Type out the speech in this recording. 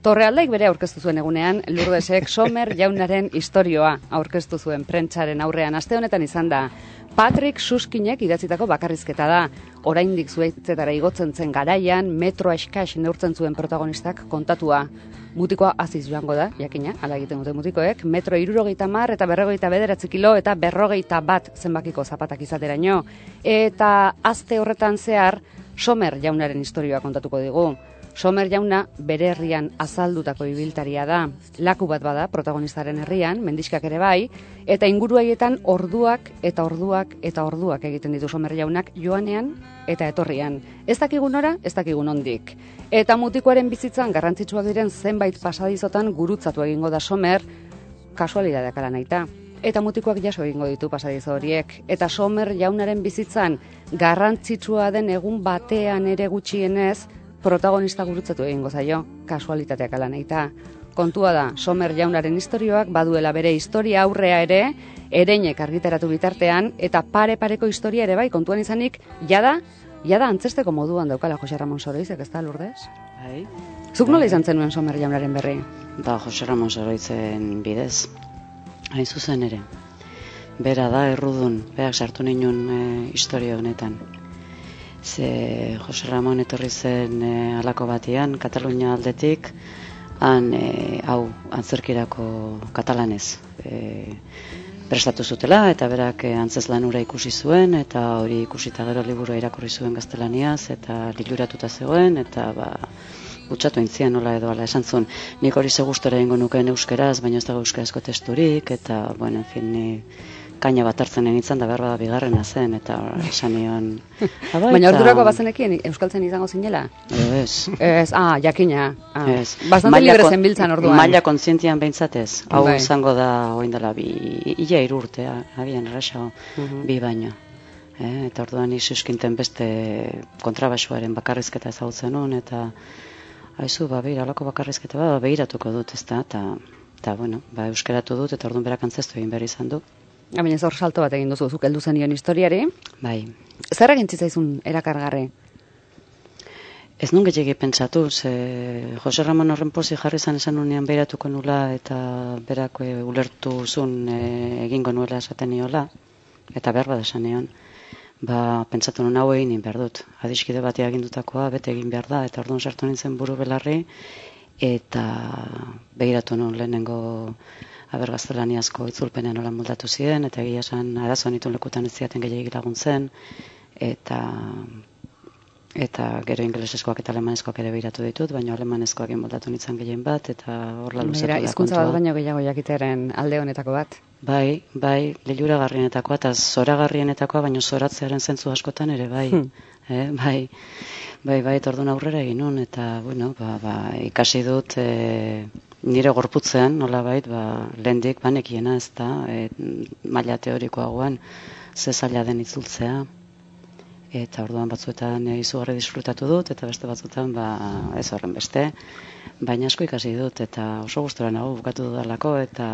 Torrealdaik bere aurkeztu zuen egunean, Lurdesek Somer jaunaren historioa aurkeztu zuen prentsaren aurrean. Aste honetan izan da, Patrick Suskinek idatzitako bakarrizketa da. Oraindik zuetzetara igotzen zen garaian, metro eskas neurtzen zuen protagonistak kontatua. Mutikoa aziz joango da, jakina, ala egiten dute mutikoek, metro irurogeita mar eta berrogeita bederatzi kilo eta berrogeita bat zenbakiko zapatak izateraino. Eta azte horretan zehar, Somer jaunaren historioa kontatuko digu. Somer jauna bere herrian azaldutako ibiltaria da. Laku bat bada protagonistaren herrian, mendiskak ere bai, eta inguruaietan orduak eta orduak eta orduak egiten ditu Somer jaunak joanean eta etorrian. Ez dakigun ora, ez dakigun ondik. Eta mutikoaren bizitzan garrantzitsuak diren zenbait pasadizotan gurutzatu egingo da Somer, kasualidadeak ala naita. Eta mutikoak jaso egingo ditu pasadizo horiek. Eta Somer jaunaren bizitzan garrantzitsua den egun batean ere gutxienez, protagonista gurutzatu egingo zaio, kasualitateak ala nahita. Kontua da, Somer jaunaren historioak baduela bere historia aurrea ere, ereinek argitaratu bitartean, eta pare-pareko historia ere bai, kontuan izanik, jada, jada antzesteko moduan daukala Jose Ramon Soroizek, ez da, Lourdes? Bai. Zuk nola izan zenuen Somer jaunaren berri? Ba, Jose Ramon Soroizen bidez. Hain zuzen ere. Bera da, errudun, berak sartu ninun e, historia honetan ze Jose Ramon etorri zen e, alako batean, Katalunia aldetik, han e, hau antzerkirako katalanez e, prestatu zutela, eta berak e, antzez lanura ikusi zuen, eta hori ikusita gero liburua irakurri zuen gaztelaniaz, eta liluratuta zegoen, eta ba, utxatu intzian nola edo ala esan zuen, nik hori segustora ingo nukeen euskeraz, baina ez dago euskarazko testurik, eta, bueno, en fin, ni, kaina bat hartzen nintzen da behar bada bigarrena zen, eta esan nion... Baina ordurako bazenekien euskaltzen izango zinela? Ez. Ez, ah, jakina. Ah. Ez. Bastante libre zen biltzan orduan. Maila kontzientian behintzatez. Hau Bai. izango da oin dela bi, ia irurte, abian erraxo, Mhm. bi baino. Eh, eta orduan isuskinten beste kontrabasuaren bakarrizketa ezagutzen nun, eta haizu, ba, behira, alako bakarrizketa, ba, behiratuko dut, ez da, eta, eta, bueno, ba, euskeratu dut, eta orduan berak antzestu egin behar izan du. Ah, Baina ez salto bat egin duzu, zuk heldu zenion historiari. Bai, Zer egin zitzaizun erakargarri? Ez nun gehiagi pentsatu, ze Jose Ramon horren pozi jarri zan esan unean behiratuko nula eta berak e, ulertu zun e, egingo nuela esaten niola, eta behar bada esan nion. Ba, pentsatu nun hau egin behar dut. Adiskide bat agindutakoa bete egin behar da, eta orduan sartu nintzen buru belarri, eta behiratu nun lehenengo aber gaztelaniazko itzulpenen nola moldatu ziren, eta egia esan arazo nituen lekutan ez ziaten gehiagik laguntzen, eta eta gero ingeleseskoak eta alemanezkoak ere behiratu ditut, baina alemanezkoak moldatu nintzen gehien bat, eta horla luzatu da hizkuntza bat baino gehiago jakiteren alde honetako bat. Bai, bai, liluragarrienetakoa eta zoragarrienetakoa, baina zoratzearen zentzu askotan ere bai. Hmm. Eh, bai, bai, bai, eta orduan aurrera egin nun, eta, bueno, ba, ba, ikasi dut e, nire gorputzean, nola bait, ba, lehendik banekiena ez da, e, maila teorikoagoan, ze zaila den itzultzea, eta orduan batzuetan e, izugarri disfrutatu dut, eta beste batzuetan, ba, ez horren beste, baina asko ikasi dut, eta oso gustora nago bukatu dudalako, eta